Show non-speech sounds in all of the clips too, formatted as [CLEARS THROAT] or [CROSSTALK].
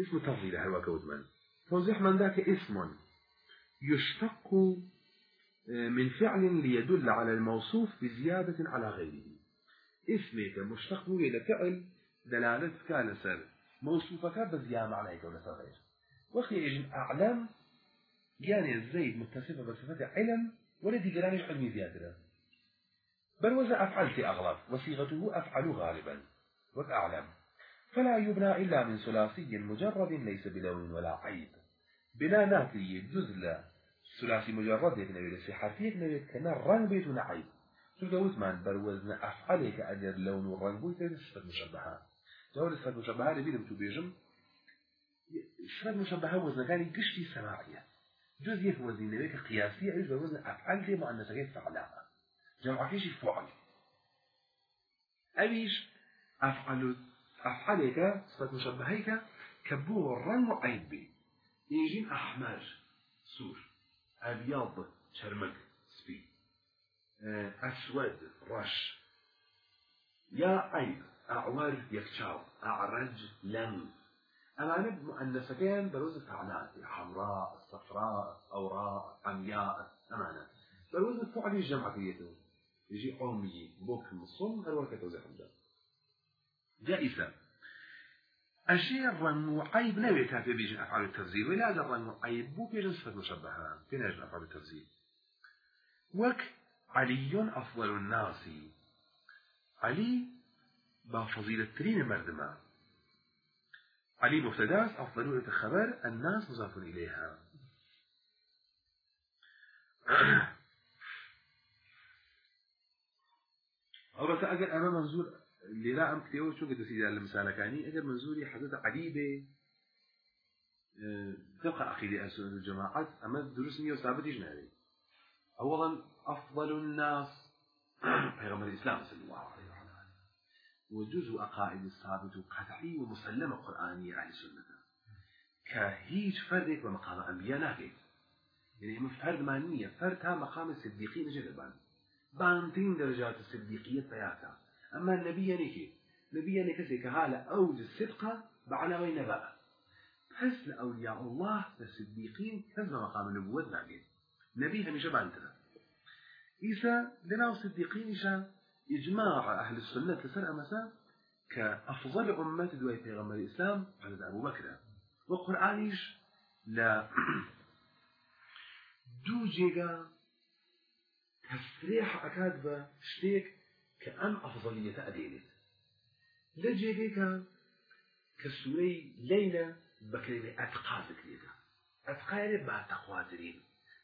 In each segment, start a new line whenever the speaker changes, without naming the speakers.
اسم تفضيل هل وكودمن توضيح من. ذاك اسم يشتق من فعل ليدل على الموصوف بزيادة على غيره اسمك مشتق إلى فعل دلالة كان سر. موصوفك بزيادة عليك ولا غير وقت يجب أعلم يعني الزيد متصفة بصفة علم ولدي قرانش علمي زيادة بل وزع أفعل في أغلب وصيغته أفعل غالبا. وأعلم فلا يبنى إلا من ثلاثي مجرد ليس بلون ولا عيب. بنا ناكري جزء ثلاثي مجرد يكنوي لسي حرفي يكنوي كنا رنگ بيتون عيب. قلت من بروزن أفعلك أجر لون ورنگ بيت صفة مشبهة. جاول صفة مشبهة لبيدم تو بيجم. صفة مشبهة وزن كان قشتي سماعية. جزء يك وزن قياسية إيش بروزن أفعل دي مؤنثة فعلاء جمع فيش فعل. أبيش أفعل أفعلك صفة مشبهيك كبور رن عيب بي يجين أحمر سور أبيض شرمك سبي. أسود رش. يا عيب أعور يكشاو أعرج لم. أما نب مؤنثتين بروز فعلات حمراء صفراء أوراء عمياء أمانة. بروز الفعل الجمع فيته يجي عمي بوك مصم هل وكا توزيع حمدا جائزة. أشياء الرن عيب نوي كافي بيجن أفعال التفزيل ولا هذا الرن عيب بو بيجن صفة مشبهة فين يجن أفعال التفزيل وك علي أفضل الناس. علي بفضيلة ترين مردمة. علي مبتداس أفضل الخبر الناس مضاف إليها. [COUGHS] أو بس أجل أنا منظور اللي لا أم كتير شو قد سيدي على المسألة؟ كاني أجل منظوري حدث عديبة أه تبقى عقيدة أسئلة الجماعات أما دروس مية وثابت يجنالي أولا أفضل الناس. [CLEARS THROAT] پیغمبر الإسلام صلى الله عليه وسلم وجزء أقائد الثابت قطعي ومسلمة قرآنية أهل السنة. كهيج فردك ومقام أنبياء ناكي يعني هم فرد مانية فرد مقام الصديقين جلبان بانتين درجات الصديقية بياتا. أما النبي نيكي نبي نكسي كهالة أوج الصدقة بعلى نبأ بس لأولياء الله الصديقين كذا مقام النبوة ناقين نبي هميشه بانتنا إيسا لنا الصديقين إيشا إجماع أهل السنة لسر أمسا كأفضل أمة دواء پیغمبر الإسلام على أبو بكر. وقرآنيش لا. [CLEARS THROAT] دو جيغا تسريح أكاد بشتيك كأم أفضلية أدينت لجيغيكا كسوري ليلة بكلمة أتقى ذكريتا أتقى يعني با تقواترين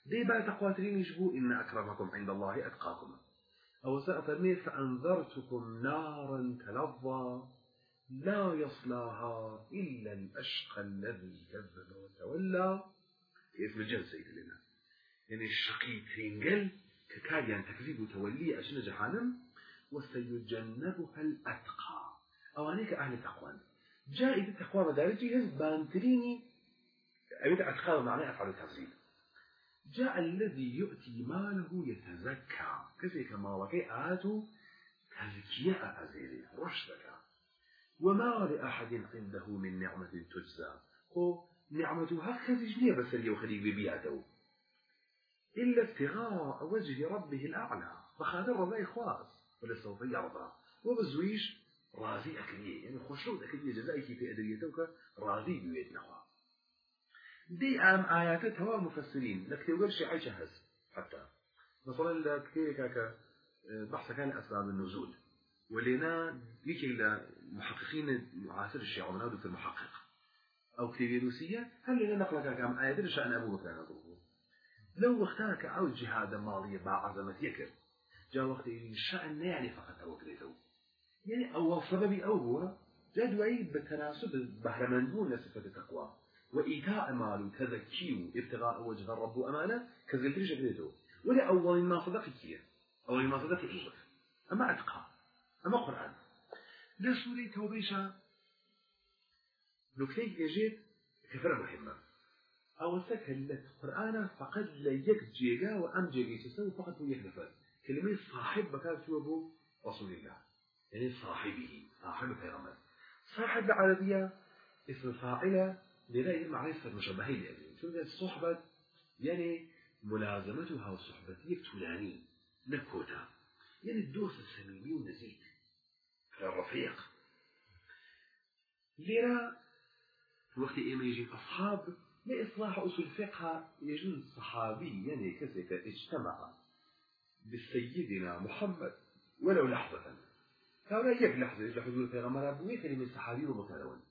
دي با تقواترين يشبو إن أكرمكم عند الله أتقاكم. أو سأفرمي فأنذرتكم نارا تلظى لا يصلاها إلا الأشقى الذي كذب وتولى. في اسم الجنس لنا. يعني الشقي ترينجل ككاد يعني تكذيب وتولي أشن جهنم. وسيجنبها الأتقى. أو هناك أهل التقوى. جائزة التقوى مدارجي هز بانتريني. أبدا أتقى معناه أفعل التفضيل. جاء الذي يؤتي ماله يتزكى. كذلك كما وكي آتوا تزكية أزيري. رشدك. وما لأحد عنده من نعمة تجزى. هو نعمته هكذا جنيه بس اللي يخليك ببيعته إلا ابتغاء وجه ربه الأعلى. فخاطر رضاي خواص ولسوف يرضى وبزويش راضي أكلية يعني خشود أكلية جزائك في أدريتك راضي بويد نخوا دي أم آيات هوا مفسرين لك تقول شيء عيشة هز. حتى مثلا لك كاكا بحث كان أسباب النزول. ولينا يكي المحققين معاصر الشيعة من في المحقق. أو كتابية روسية هل لنا نقلك كام آيات شأن أبو بكر؟ لو اختارك أو جهاد مالية با عظمة يكر جاء وقت الشأن لا يعني فقط أو كريتو. يعني أول سببي أو هو جاء دعي بالتناسب بهرمندون لصفة التقوى. وإيتاء مال وتذكي ابتغاء وجه الرب أمانة كذلك شكلته ولا أول ما صدق كيه أول ما صدق إيه أما أتقى أما قرآن. لا سوري توبيشا نكتي إجيت كفر مهمة أو سكلت قرآن فقد لا يك جيجا وأم جيجي فقط هو يكنفر كلمة صاحب بكار أبو رسول الله. يعني صاحبه صاحب پیغمبر صاحب العربية اسم فاعلة لغير معرفة مشبهة لأبين شو الصحبة؟ يعني ملازمتها وصحبتية تولاني نكوتا يعني الدوس السميمي ونزيك الرفيق. لرا وقت إما يجي أصحاب لإصلاح أصول الفقه يجوز صحابي يعني كذلك اجتمع. بسيدنا محمد. ولو لحظة. هؤلاء يك لحظة. يجب حضور في غمرة بوي كلمة صحابي ومتلون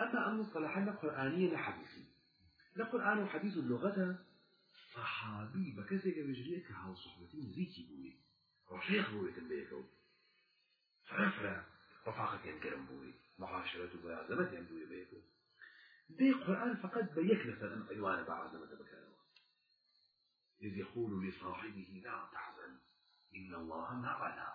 أما أن مصطلحا قرآنية لحديثي لقرآن وحديث اللغة صحابي بكذلك بجريك هاو صحبتي مزيكي بوي. رفيق بوي تنبيكو فرفرة رفاقة ينكرم بوي. معاشرة وعزمة ينبوي بيكو دي قرآن فقط بيك مثلا عنوان بعزمة بكانه إذ يقول لصاحبه لا تحزن إن الله معنا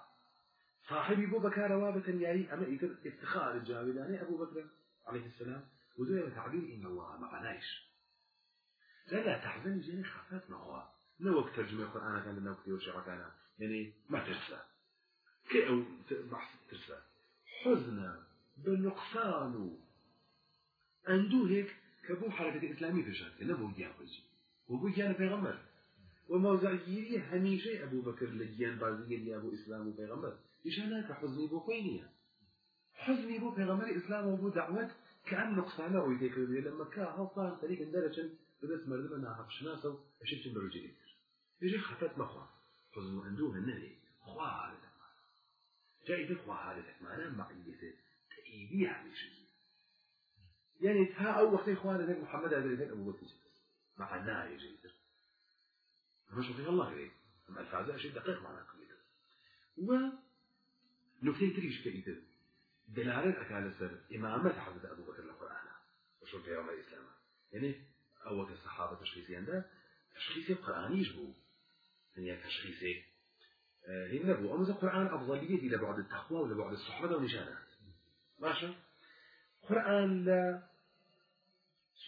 صاحبي بو بكار وابة يعني أما إذا افتخار الجاولاني أبو بكر عليه السلام ودوية تعبير إن الله معناش لا لا تحزن جاني خافات نخوا نوك ترجمة القرآن كان لنا وقت وشعر كان يعني ما ترسى كي أو بحث ترسى حزن بالنقصان. عنده هيك كبو حركة إسلامية في شركة نبو جيان وموزعيري هميشه أبو بكر لجيان بازية لي أبو إسلام وبيغمبر إشانا كحزني بو خوينية حزني بو پیغمبر إسلام وبو دعوت كأن نقصانه ويتيك لما كا هالطان طريق اندرشن بدأت مردمة ناحق شناسة وشبت بروجي كتير يجي خفت مخوا حزن عنده النهي خوا هذا جاي تخوا هذا معناه معيته تأييدي هميشه يعني تا أو وقت إخوانا محمد هذا ذلك أبو بكر مع النهاية يجي مش في الله أما الفاز شيء دقيق كمية و نكتين تريش كمية دلالة أكال سر إمامة حضرت أبو بكر القرآن. وشو في يوم الإسلام يعني أول الصحابة تشخيصي عنده تشخيصي القرآن يجبو. يعني تشخيصي هي نبو أمز القرآن أفضلية إلى بعد التقوى ولا بعد الصحبة ونشانات ماشي قرآن لا.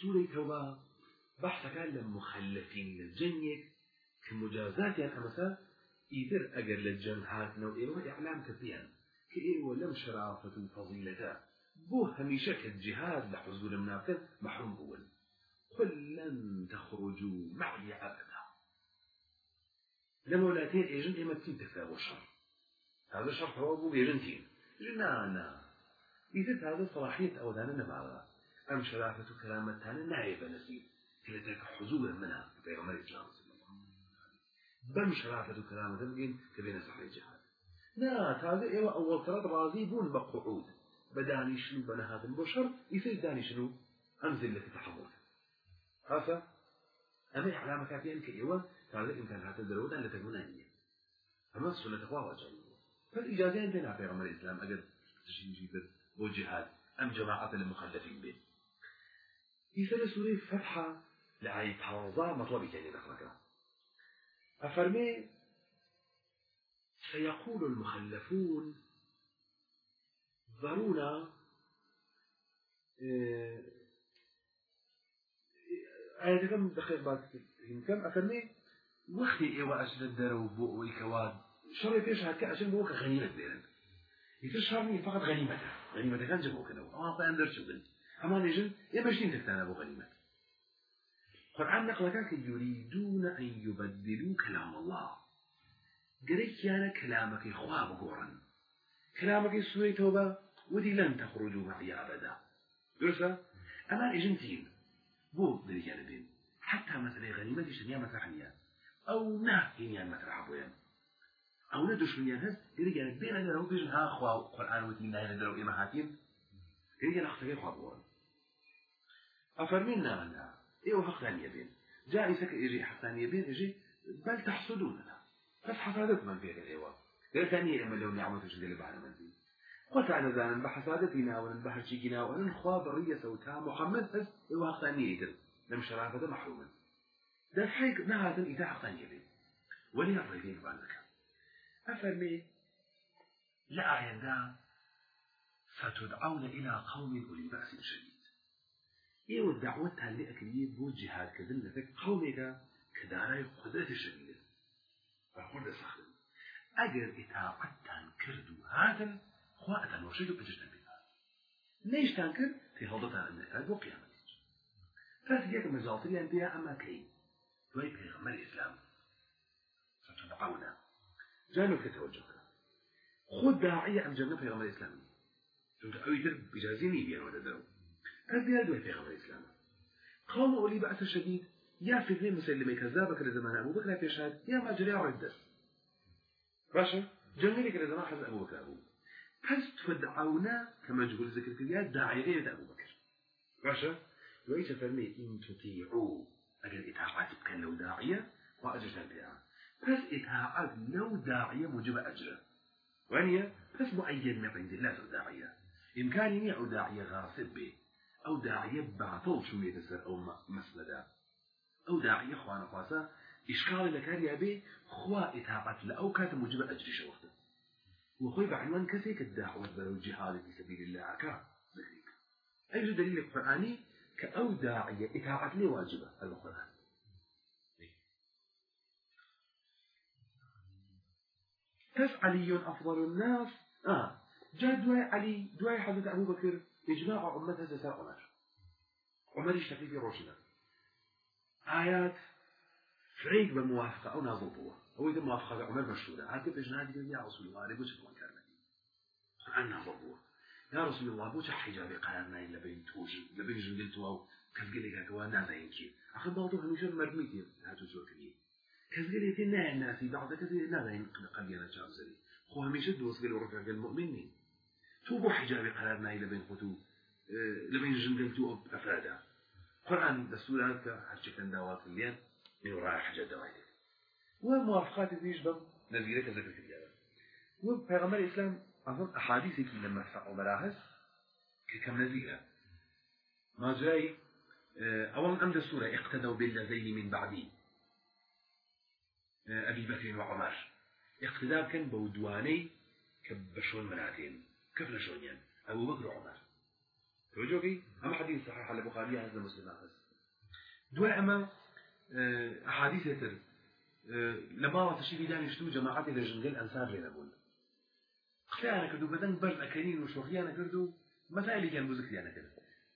سورة توبة. بحث كان لمخلفين الجنيك كمجازات يعني أمسا إذر أجر للجن هاتنا إيوه إعلام كثيرا كإيوه لم شرافة فضيلة بو هميشة كالجهاد لحضور المنافق محروم أول. قل لن تخرجوا معي أبدا. لما ولاتين إيجن إما تين تفاوى الشر هذا الشر هو أبو بيجنتين جنانا. إذا هذا صلاحية أودانا نمارا أم شرافة كلامتان نائبة نسيب. كلتك حضور منها. في غمر الإسلام بم شرافة كلامة بقين كبين سحر الجهاد لا هذا إيوه أول ترى راضي بون بقعود بداني شنو بنا هذا البشر يصير داني شنو أنزل لك تحمل هذا أما علامة كافية كإيوه هذا إمكان هذا الدرود أن تكون أنية أما السنة تقوى وجهية فالإجازة أنت نعطي غمر الإسلام أجل تشين جيبت والجهاد أم جماعة المخلفين به يسأل سورة فتحة لعاية حوضا مطلبي كان يدخلك أفرمي سيقول المخلفون ذرونا آية كم دقيق بعد كم أفرمي الدرو بوء ويكواد شري فيش هكا عشان بوك غنيمة ديرن يتشهرني فقط غنيمته غنيمة كان جبوك لو أما فأندر شبن أما نجن يمشين تكتانا أبو غنيمة قرآن نقل كان يريدون أن يبدلوا كلام الله. قريت كان كلامك خواب قورا كلامك سوري توبة ودي لن تخرجوا معي أبدا. درسة؟ أما إجنتين بو دريجان بين. حتى مثلا غنيمة شنيا مترحنيا. أو نه هنيا مترحبويا أو ندش من ينهز دريجان بين أنا لو بيجن ها خوا قرآن ودي نهي ندرو إما هاتين دريجان أختي خواب قورا أفرمينا أنا إيه حق ثانية بين جائزة إيجي حق ثانية بين إيجي بل تحصدوننا. بس حسادت من فيك الإيوة غير ثانية إما لو نعمة تشدل بعد من فيه قلت أنا ذانا بحسادتنا ونبحر شيكنا ونخوا برية سوتها محمد بس إيوه حق ثانية إيدر لم شرافة محروما ده حيك نهاية إذا حق ثانية بين ولي الرجين بعدك أفرمي لا عيندا ستدعون إلى قوم أولي بأس شديد. إيه الدعوة اللي أكليه بو جهاد كذل لذلك قومك كداري قدرة شديدة فقل سخن. أجر إتاعتان كردو هذا خواءة وشيدو بجرنا بها نيشتان کرد في ئەمریکا بۆ قیامەت کاتی یەک مەجاڵتریان پێیا ئەمە کەی دوای پێغەمبەر ئیسلام ستدعونا جانو في توجهك. خود داعية أم جنة في غمر الإسلام چونکە ئەوی تر بجازی نی بێنەوە دیار دوای پێغەمبەر ئیسلام قوم أولي بأس شديد. يا فتنة مسلمة كذابة كلا زمان. أبو بكر بيشهد يا ما جري ردة باشا جنة كلا زمان حز أبو بكر. أبو بس تدعونا كما تقول ذكر كليا داعي غير أبو بكر. باشا وإيش فرمي إن تطيعوا. أجل إطاعات كان لو داعية وأجل بها بس إطاعات لو داعية موجب أجره وانيا بس معين من عند الله داعية. إمكاني أو داعية غاصب به. بعطل شو يتسر أو مسندا أو داعية خوانا خاصة إشكال لكان يبي خوا إطاعت لأو كانت موجب أجر شوخته وخوي بعنوان كسيك الدعوة والجهاد في سبيل الله عكا ذكريك أي دليل القرآني كأو داعية إطاعت لي واجبة القرآن كيف علي أفضل الناس. آه جاء دواء علي دواء حضرة أبو بكر إجماع أمتها زساء عمر يشتكي في روشنا. آيات فريق بالموافقة أو نازل بوه هو إذا موافقة عمر مشهورة. بجناد يقول يا رسول الله لبوش بوان كارمني عن نازل بوه يا رسول الله بوش حجابي قرارنا إلا بين توجي لبين جندلتو أو كفقلي قاتوا نازين كي. أخذ بعضو هميشا مرميتي هاتو زور كبير كذلك تنا الناس بعض كثير لا ين قلينا جازري. خو هميشه دوس قال ورفع المؤمنين تو بو حجاب قرارنا إلى بين خطو لبين جندل تو أفرادا. قرآن دستورات كحرش كان دوات الليل من وراء حاجة دوائر وموافقات يشبه نزيلة كذلك في الجبل وبيغمبر الإسلام أظن أحاديث لما فعوا مراهز كم نزيلة ما جاي أولا أمد السورة اقتدوا بالذين من بعدين أبي بكر وعمر اقتداء كان بودواني كبشون مناتين كيف نشونيان أبو بكر وعمر. توجهي؟ أما حديث صحيح على البخاري هذا مسلم؟ هذا دواء أما أحاديث يتر. لما تشي دانشتو جماعات إلى جنجل أنصار لنا بقول قتلانا كردو بدن برد أكرين وشوخيانا كردو مسائل كان بوزكري أنا كردو.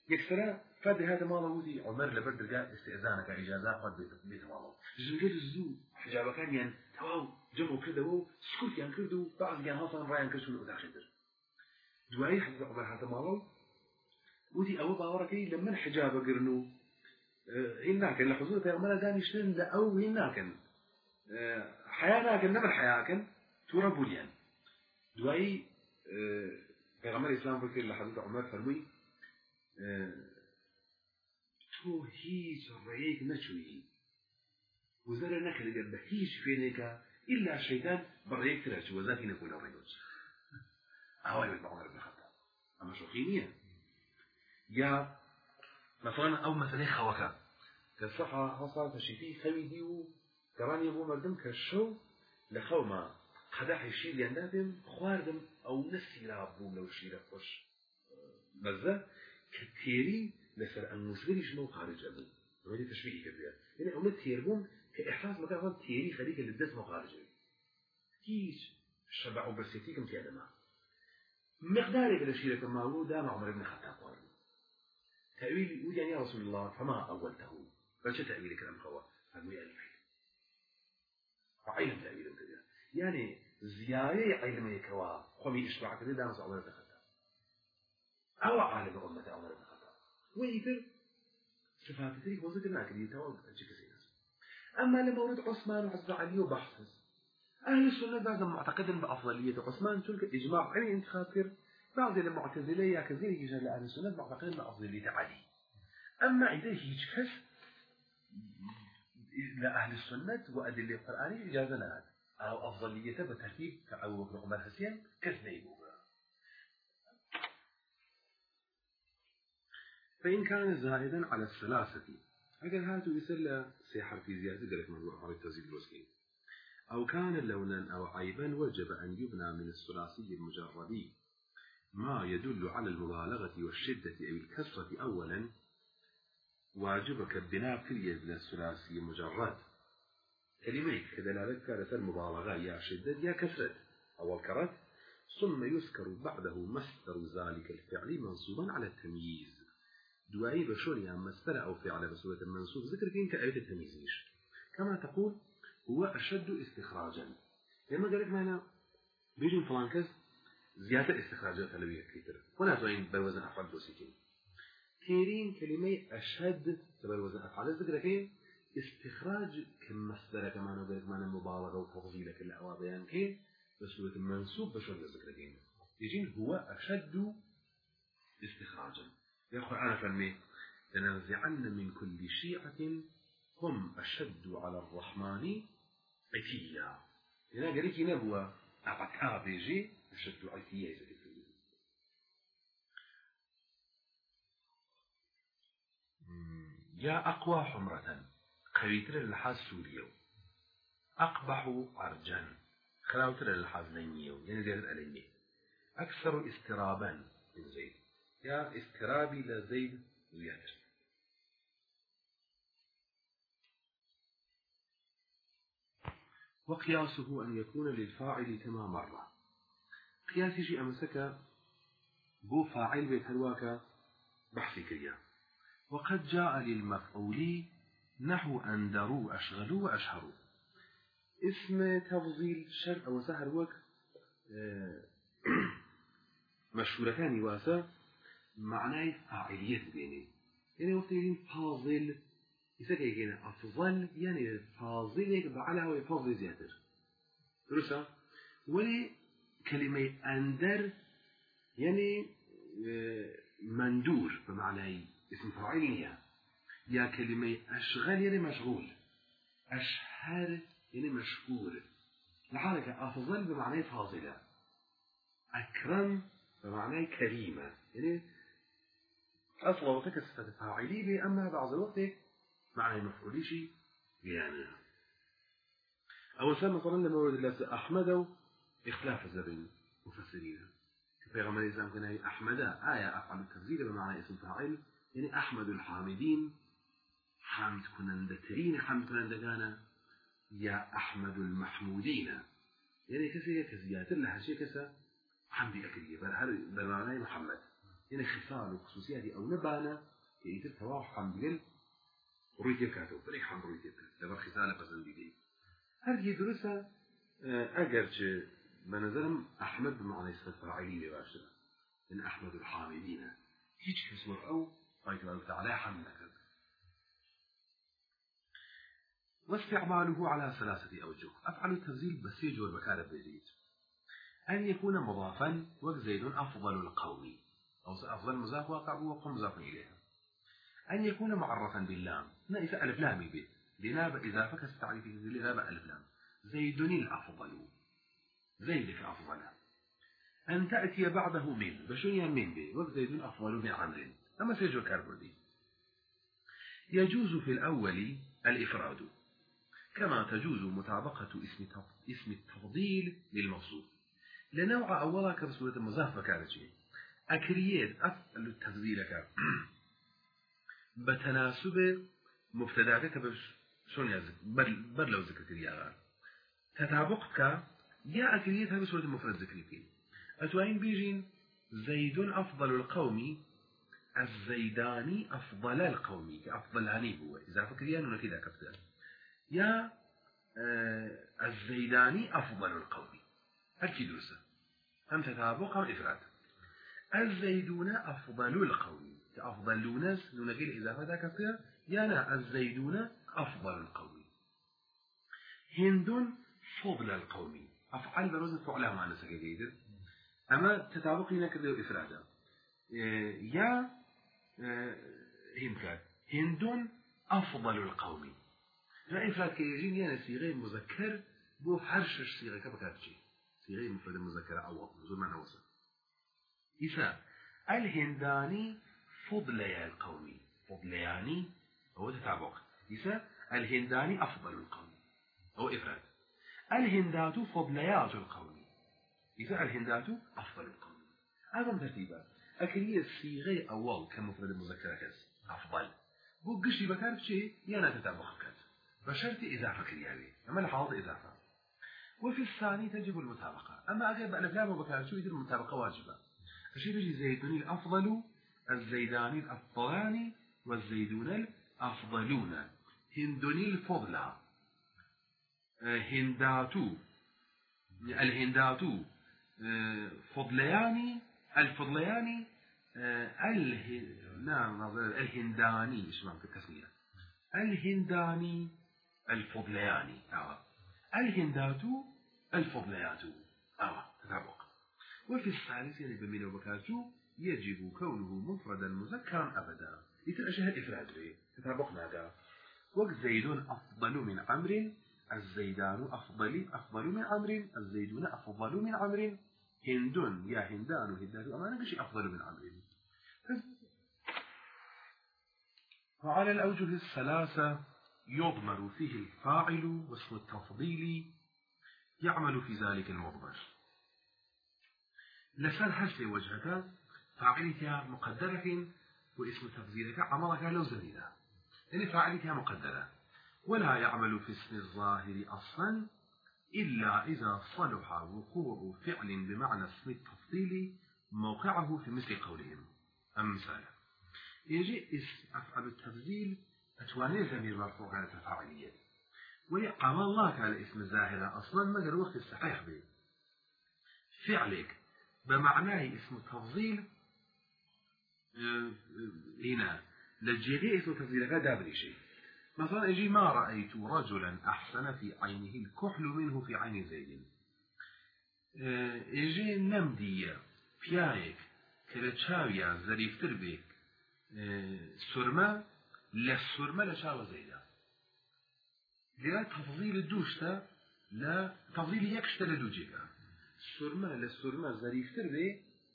يكسرا فاد هذا ما ودي عمر لبرد رجع استئذانك إجازة قد بيت ماله جنجل الزو حجاب كان ين تواو جمعوا كده و سكوت يعني كردو بعض كان هاصلا رايان كسول وداخل دواي حضر عمر هذا ماله ودي أول باوركي لما حجاب قرنو هناك اللي حضور في عمر داني شلون لا أو هناك حيانا كن نمر حياكن تورا بوليان دواي في عمر الإسلام فكر حضر عمر فرمي تو ڕێیەک نەچووی. وزەرە نەکردگەر بە هیچ فێنێکە إلا شەیتان بەڕێک ترە چ وەزاتی نەکۆی ئاوای بەڵەر بخەتە ئەمە شوخی نییە یا مثلا ئەو مەسلەی خەوەکە کە سەحا هەسا تەشیفی خەوی دی و گەڕانی بۆ مردم لە خەوما قەدەحی شیریاندا بێم خواردم نەسیرا بوو لەو شیرە خۆش بەزە کە تێری لەسەر ئەنووسگەریش نەوە خارج ئەبوو ڕۆی تشبیهی کردوێت یعنی ئەوە تێربوون کە ئەحساس مەکان تێری خەریکە لە دەست خارج. هیچ شەبع و لە شیرەکە ماوە داما عمر بن خطاب قال تأويل يعني يا رسول الله فما أولته؟ شو تأويل كلام خوا فقال العلم وعلم تأويل كذا. يعني زيادة علم يكوا خمي إشباع كذا دام عمر بن خطاب أو عالم أمة عمر بن خطاب ويتر صفات تريك وزد توا أجيك أما لما ورد عثمان وحزب علي وبحث أهل السنة بعض معتقدا بأفضلية عثمان تلك إجماع أي انتخاب كر بعض المعتزلة يا كثير يجعل أهل السنة معتقدا بأفضلية علي. أما إذا هيج كس لأهل السنة وأدلة القرآن إجازة لها أو أفضلية بترتيب كأبو بكر عمر حسين كذنيبه فإن كان زائدا على الثلاثة أجل هاتوا يسلى سيحر في زيادة. قالت موضوع على التزيد الوسكين أو كان لونا أو عيبا وجب أن يبنى من الثلاثي المجردي ما يدل على المبالغة والشدة أو الكسرة أولا. واجبك البناء كلية من الثلاثي المجرد. كلمة كدلالة كانت المبالغة يا شدة يا كسرة أول كرت ثم يذكر بعده مصدر ذلك الفعل منصوبا على التمييز. دوائي بشون يعني مصدر أو فعل بصورة منصوب ذكر فين كآية التمييز كما تقول هو أشد استخراجا. لما قالت معنا بيجي فلان كز زيادة استخراجات تلوية كتير ولا توين بوزن أفعال دوسيكين تيرين كلمة أشد بوزن أفعال ذكر فين استخراج كمصدر كمان وقالت معنا مبالغة وتفضيل كل أوابيان كين بصورة منصوب بشون ذكر فين يجين هو أشد استخراجا. يا أنا فهمي. لننزعن من كل شيعة هم أشد على الرحمن عتيا هنا قريت نبوة أعطاها بيجي أشد عتيا يا أقوى حمرة قويتر اللحاظ سوريو. أقبح عرجا خلاوتر اللحاظ لينيو يعني زيادة أليني أكثر استرابا من زيد يا استرابي لزيد زيادة وقياسه أن يكون للفاعل كما مر. قياس شيء أمسك بو فاعل بيترواك بحث كريا وقد جاء للمفعول نحو أندروا أشغلوا وأشهروا. اسم تفضيل شر أو سهر وك مشهورتان واسا معناه فاعلية بيني. يعني وقت فاضل يسكي يجينا أفضل يعني فاضل بعلها ويفضل زيادة. درسا ولي كلمة أندر يعني مندور بمعنى اسم فاعل يا كلمة أشغل يعني مشغول. أشهر يعني مشهور لحالك أفضل بمعنى فاضلة. أكرم بمعنى كريمة. يعني أصلا وقتك صفة فاعلي أما بعض الوقت معنى مفعول شيء يعني. أول شيء مثلا لما ورد الله أحمد اختلاف الزبين مفسرين كفيغمبر الإسلام كان أحمد آية أفعل التفضيل بمعنى اسم فاعل يعني أحمد الحامدين. حمد كنندترين حمد كنندگانا يا أحمد المحمودين. يعني كسي كزيات لها شيء كسا. حمد هل بمعنى محمد. يعني خصال وخصوصيات أو نبانا. كي تتواح حمد قل رويتي بكاتو بليك حمد رويتي بكاتو لبر خصالة بزنديدي هل درسة أجر بنظرم أحمد بمعنى صفة فاعلية باشرة إن أحمد الحامدين هيك كسور أو قيت الله تعالى حمدك واستعماله على ثلاثة أوجه. أفعل التفضيل بسيج والبكار بجيد أن يكون مضافا وزيد أفضل القوم أو أفضل مضاف واقع وقم مضاف إليها أن يكون معرفا باللام. نائف ألف لام به لناب إضافة كالتعريف لناب ألف لام. زيد الأفضل. زيد أفضل. أن تأتي بعده من. بشنيا من به. وزيد أفضل من عمرو أما سيجو كاربردي. يجوز في الأول الإفراد. كما تجوز مطابقة اسم اسم التفضيل للموصوف. لنوع أولا كبسورة المضاف بكارتشي أكريات أفعل التفضيل كار بتناسب مبتداك بس شون يزك بر لو ذكرت يا تتابقك يا أكريات هذه سورة المفرد ذكري أتوين بيجين زيد أفضل القوم الزيداني أفضل القوم كأفضلاني هو إذا فكريان هنا كذا كفتان يا الزيداني أفضل القوم هركي درسة هم تتابق هم إفراد الزيدون أفضل القوم كأفضل ناس نقول إذا فدا كفتان يا الزيدون أفضل القوم. هند فضل القوم. أفعل بروز فعلها معنى سكيدر أما تتابق هنا كده إفرادا يا هندكات هند أفضل القوم. لا إفراد كيجين يعني صيغة مذكر بو حرش صيغة كبكاتشي صيغة مفرد مذكر أول. نزول وصل إذا الهنداني فضلي القوم. فضلياني هو تتابق إذا الهنداني أفضل القوم هو إفراد الهندات فضليات القوم إذا الهندات أفضل القوم هذا ترتيبا أكرية الصيغة أول كمفرد مذكر كز أفضل بو قشي بكار بشي يانا تتابق كز بشرط إضافة كرياوي أما الحاضر إضافة وفي الثاني تجب المطابقة. أما أجل بألف لام وبكار شو يدير المطابقة واجبة الشيء بيجي زيدون الأفضل الزيدان الأفضلان والزيدون الأفضلون. هندوني الفضلى. هنداتو. الهنداتو. فضلياني الفضلياني اله... نعم الهنداني معنى التسمية الهنداني الفضلياني. آه. الهندات الفضليات آه تطابق وفي الثالث يعني بمين وبكاتو يجب كونه مفردا مذكرا أبدا. يتنأشها الافراد به تطابق ماذا؟ وقت زيد أفضل من عمرو الزيدان أفضل أفضل من عمرو الزيدون أفضل من عمرو هند يا هندان وهندات أمانة شيء أفضل من عمرو وعلى الأوجه الثلاثة يضمر فيه الفاعل واسم التفضيل يعمل في ذلك المضمر. لسان حسب وجهك فاعلك مقدرة واسم تفضيلك عملك لو زميلة يعني فاعلك مقدرة. ولا يعمل في اسم الظاهر أصلا إلا إذا صلح وقوع فعل بمعنى اسم التفضيل موقعه في مثل قولهم. أمثال يجي اسم أفعل التفضيل أتواني زمير مرفوع على تفاعلية ويقام الله على اسم الظاهر أصلا قال وقت الصحيح به. فعلك بمعناه اسم التفضيل هنا. لجيغي اسم التفضيل هذا دابري شيء مثلا يجي ما رأيت رجلا أحسن في عينه الكحل منه في عين زيد. يجي نمدية پیايك كلا تشاويا زريف تربيك. سرمة للسرمة لشاوة زيدا لا تفضيل الدوشتا لا تفضيل يكشتا لدوجيكا. سرمة للسرمة زريف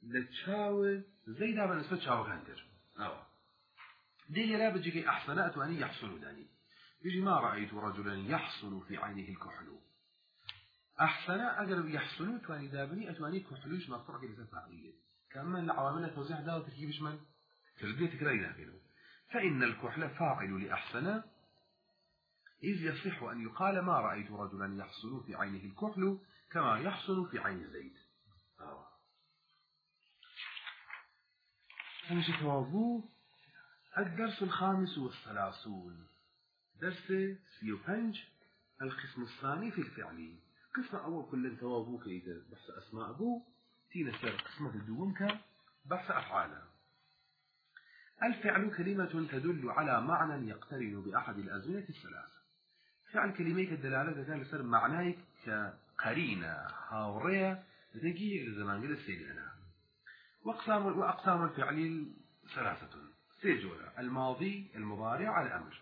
تربي لتشاوة زيدا بنسبة تشاوة غندر أوه دي لا بجيكي أحسنات وأن يحصل داني يجي ما رأيت رجلا يحصل في عينه الكحل. أحسن أجر يحصل تواني دابني أتواني كحلوش مرفوع كده فاعلية كمان العوامل توزيع ده وتركيب شمال تربية تكرينا كده فإن الكحل فاعل لأحسن. إذ يصح أن يقال ما رأيت رجلا يحصل في عينه الكحل كما يحصل في عين زيد. آه. فمشي توابو الدرس الخامس والثلاثون. درس سيوبنج القسم الثاني في الفعل. قسم أول كل ثوابو كيدا بحث أسماء أبو تينا سر قسمة الدومك بحث أفعالها الفعل كلمة تدل على معنى يقترن بأحد الأزمنة الثلاثة. فعل كلمة الدلالة كان لسر معناك كقرينة هاورية تجي لزمان قد السيدانا وأقسام وأقسام الفعل ثلاثة. سيجولا الماضي المضارع الأمر.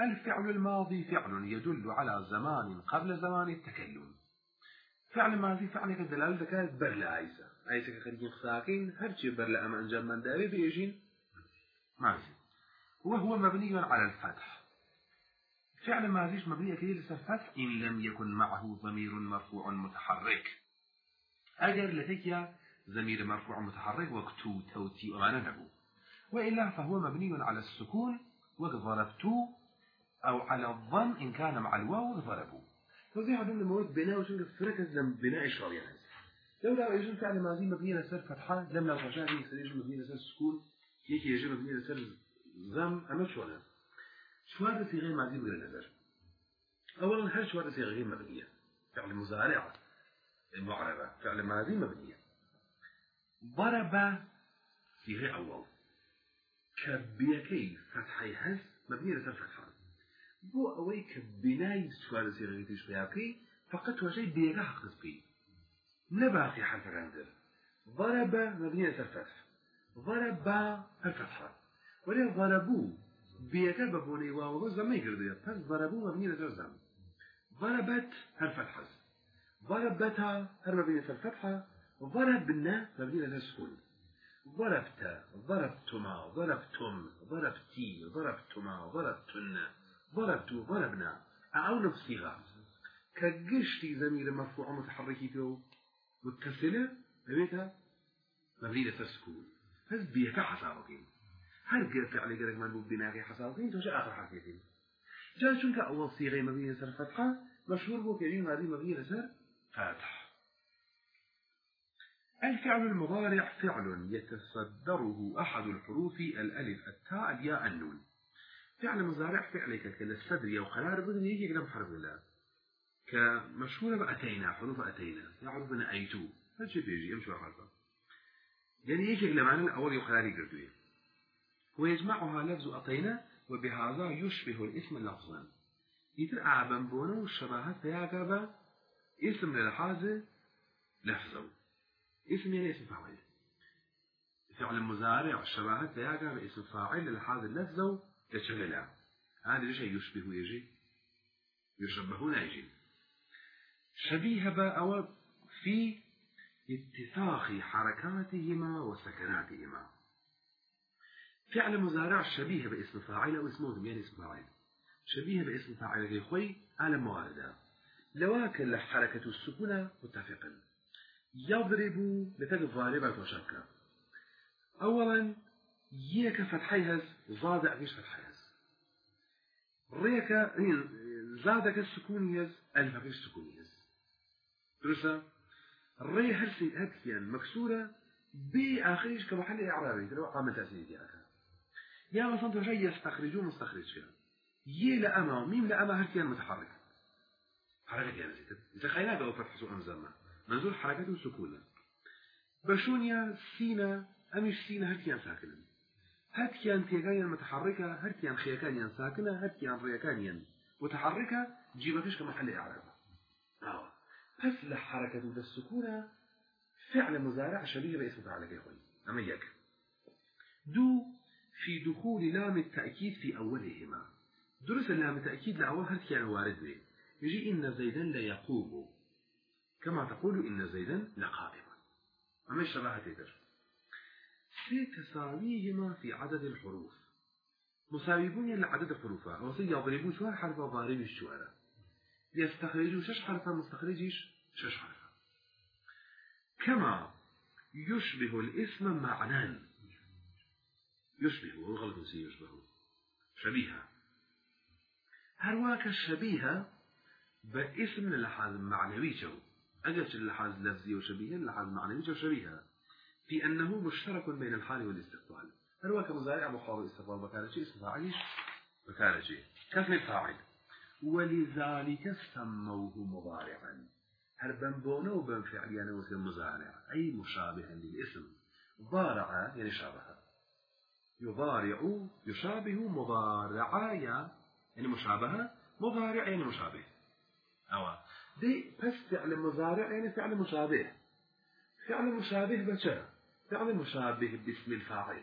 الفعل الماضي فعل يدل على زمان قبل زمان التكلم. فعل ماضي فعل كدلالة كانت برلا عيسى عيسى ساكن هرشي برلأ أما أنجم من داري بيجين. ماضي. وهو مبني على الفتح. فعل ماضيش مبني كثير الفتح إن لم يكن معه ضمير مرفوع متحرك. أجر لتكيا ضمير مرفوع متحرك وقتو توتي أمانا نبو. وإلا فهو مبني على السكون وضربت أو على الظن إن كان مع الواو ضربوا توزيع هذا المواد بناء وشنك فركز لم بناء الشرعي يعني. لو لا يجب فعل ماضي مبني لسر فتحة لم لو فشاء يجب مبني لسر سكون. يكي يجب مبني لسر زم. أما شو أنا شو هذا صيغة ماضي بغير نظر. أولا هل شو هذا غير مبنية؟ فعل مزارع المعربة فعل ماضي مبنية. ضرب صيغة أول. كبيكي فتحي هز مبنية لسر فتحة ئەوەی کە بینای سوارە سێغەیەتیش پیاکەی فقط وەژەی بێگە حەقس بکەی نەباقی حرفەکاندر ضرب مبني على الفتح. ضرب الفتحة. وليه ضربوا بيك ببوني واو زمي كردية بس ضربوا مبني على الزم. ضربت الفتحة ضربتها هر مبني الفتحة ضربنا مبني على السكون ضربت ضربتما ضربتم ضربتي ضربتما ضربتن. ضربت ضربنا. أو نفسها كجشتي زميل مرفوع متحركي فيه متصلة بيتها مبني للسكون هز بيك حصارتين هل قلت فعل قلت منبوب بناغي حصارتين توجه آخر حركتين. جاء شنك أول صيغة مبنية للفتحة مشهور بو كريم هذه مبنية لسر فاتح الفعل المضارع فعل يتصدره أحد الحروف الألف التاء الياء النون. فعل مضارع فعلك كالصدر أو قرار بدن يجي كلام حرف الله. كمشهورة بأتينا حروف أتينا. أن أيتو. هذا شيء بيجي يمشي حرفه يعني يجي لمعنى الأول يقراري قردوه ويجمعها لفظ أتينا وبهذا يشبه الاسم لفظا. يتر أعبن بونه الشباهات فيعقب اسم للحاظ لفظه اسم يعني اسم فاعل. فعل المزارع الشباهات فيعقب اسم فاعل للحاظ لفظه تشغله هذا شيء يشبه يجي؟ يشبهون يجي. شبيه بأو في اتفاق حركاتهما وسكناتهما. فعل مزارع شبيه باسم فاعل أو اسمه يعني اسم فاعل. شبيه باسم فاعل غير خوي على مواردة. لواكن لحركة السكون متفقا. يضرب لتد ضاربة وشبكة أولا يك فتحيهز زاد أبيش فتحيهز ريك زادك السكونيز ألف أبيش سكونيز درسة؟ الري هرسي هكسيان مكسورة بآخرش كمحل إعرابي تلو قام تأثير ديالها يا مثلا تجي يستخرجون مستخرج فيها. ي لأما وميم لأما هرسيان متحرك. حركة يعني إذا خينا بأو فتح سوء منزول حركته وسكونة. بشونيا سينا أمش سينا هرسيان ساكنا هرسيان تيغايا متحركة هرسيان خيكانيا ساكنة هرسيان ريكانيا متحركة جيبتش كمحل إعرابي آه. بس لحركة السكونة فعل مزارع شبيه باسم فعل كيخوي أما يك دو في دخول لام التأكيد في أولهما. درس اللام التأكيد لأول هل كان وارد به يجي إن زيدا ليقوم كما تقول إن زيدا لقائم أما الشباهة تدر في تساويهما في عدد الحروف. مساويون لعدد الحروف. أو سيضربون شو حرف ضارب الشعراء يستخرجوا شش حرفا مستخرجيش شش حرفا كما يشبه الاسم معنان يشبه وغلط نسي يشبه. شبيهة. هرواك الشبيهة باسم للحاظ معنوي شو أجل اللحاظ لفظي وشبيهة اللحاظ معنوي شو شبيهة في أنه مشترك بين الحال والاستقبال. هرواك مزارع محاول الاستقبال بكارجي اسم فاعل بكارجي. كسم الفاعل ولذلك سموه مضارعا. هربا بونه وبن فعل يعني وسم مزارع أي مشابها للاسم. ضارع يعني شابه. يضارع يشابه مضارع يعني مشابهة مضارع يعني مشابه. أو دي بس فعل مضارع يعني فعل مشابه. فعل مشابه بشا فعل مشابه باسم الفاعل.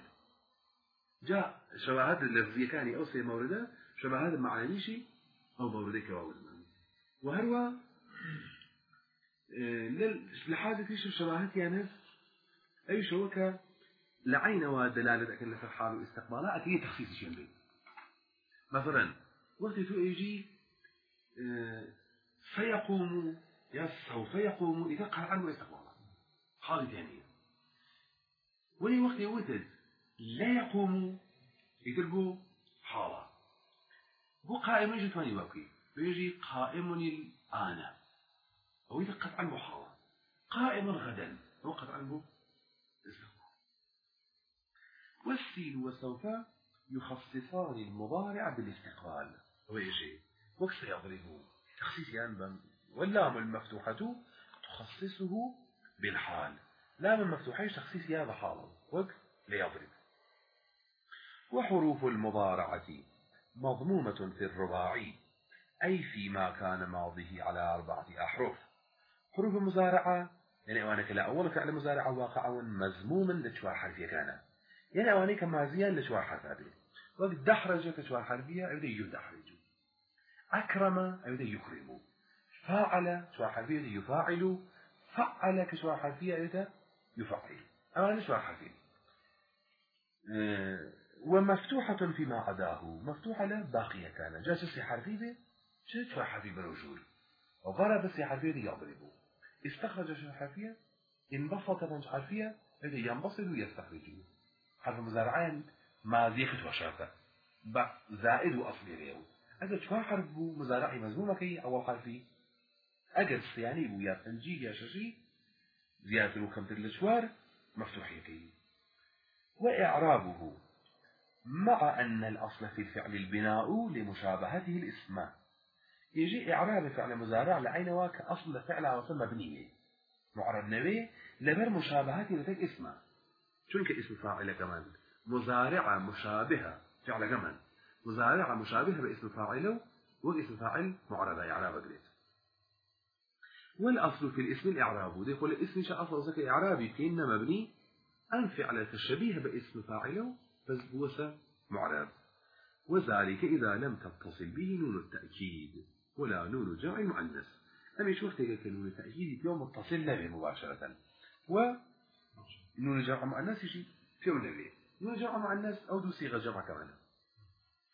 جاء شواهد اللفظية كان أوصي مورده شواهد المعنى أو موردك وزمان وهروا لحاجة فيش الشباهات يعني أي شوكة لعين ودلالة أكل في الحال واستقبالها أكيد تخصيص شيء مثلا وقت تو يجي سيقوم يا سوف يقوم إذا عنه استقبالا حال ثانية ولي وقت يوتد لا يقوم يتربو حالا. بو قائم يجي ثاني باكي بيجي قائم الآن أو قطع عنه حالا. قائم غدا هو قطع عنه والسين وسوف يخصصان المضارع بالاستقبال. هو يجي وقت سيضرب تخصيص يعني واللام المفتوحة تخصصه بالحال. لام المفتوحة تخصيص هذا حالا وقت ليضرب. وحروف المضارعة مضمومة في الرباعي. أي فيما كان ماضيه على أربعة أحرف. حروف المزارعة. يعني أوانك لا أول فعل مزارعة واقعا مزموما لشوار حرفية كان. يعني أوانك مازيا لشوار حرفية. وقت دحرج كشوار حرفية. أبدا يدحرج أكرم أبدا يكرم. فاعل شوار حرفية يفاعل. فعل كشوار حرفية أبدا يفعل أوان شوار حرفية. أه ومفتوحة فيما عداه. مفتوحة لا باقية كان. جاء سي حرفية شو حرفي بروجول وضرب يضرب استخرج شو حرفية انبسط من حرفية ينبسط ويستخرج. حرف مزارعين ما زيخت وشافة زائد وأصلي غيره هذا شو حرف مزارعي مزمومة كي أول حرفي أجر سياني بو يا تنجي يا ششي. زيادة وكمتر الأشوار مفتوحيتي وإعرابه. مع أن الأصل في الفعل البناء لمشابهته الاسم. يجي إعراب فعل مزارع لعين واك أصل فعل وصل مبنية معرب نبي لبر مشابهته لتك اسمه شنك اسم فاعل كمان؟ مزارعة مشابهة فعل كمان. مزارعة مشابهة باسم فاعله واسم فاعل معربة إعراب قريت والأصل في الاسم الإعراب. يقول الاسم شاء أصل ذلك إعرابي فإن مبني أن فعل الشبيه باسم فاعله فهو معرب. وذلك إذا لم تتصل به نون التأكيد ولا نون جمع المؤنث أم يشوف تلك نون التأكيد؟ يوم متصل به مباشرة. ونون جمع مؤنث يجي في نبي. نون جمع مؤنث أو دو صيغة جمع كمان.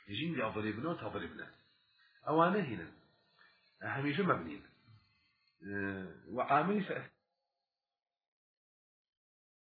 يجي لي أضربنا تضربنا أوانا هنا هميشه مبنين أه، وعامل